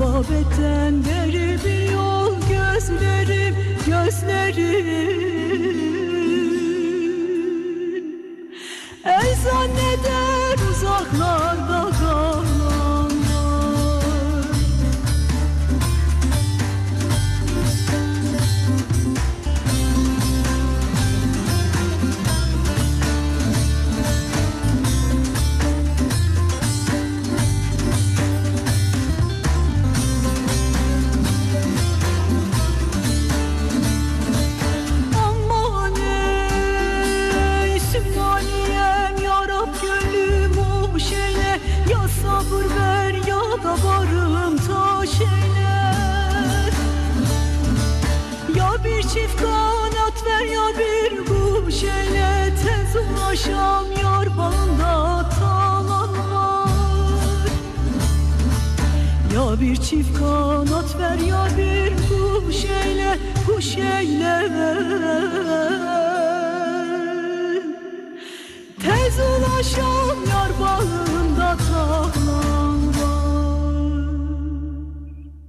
Muhabbetten beri bir yol gözlerim gözlerim El zanneder uzaklarda bir çift kanat ver ya bir kuş eyle, kuş eyle. Tez ulaşam yar bağında tağlar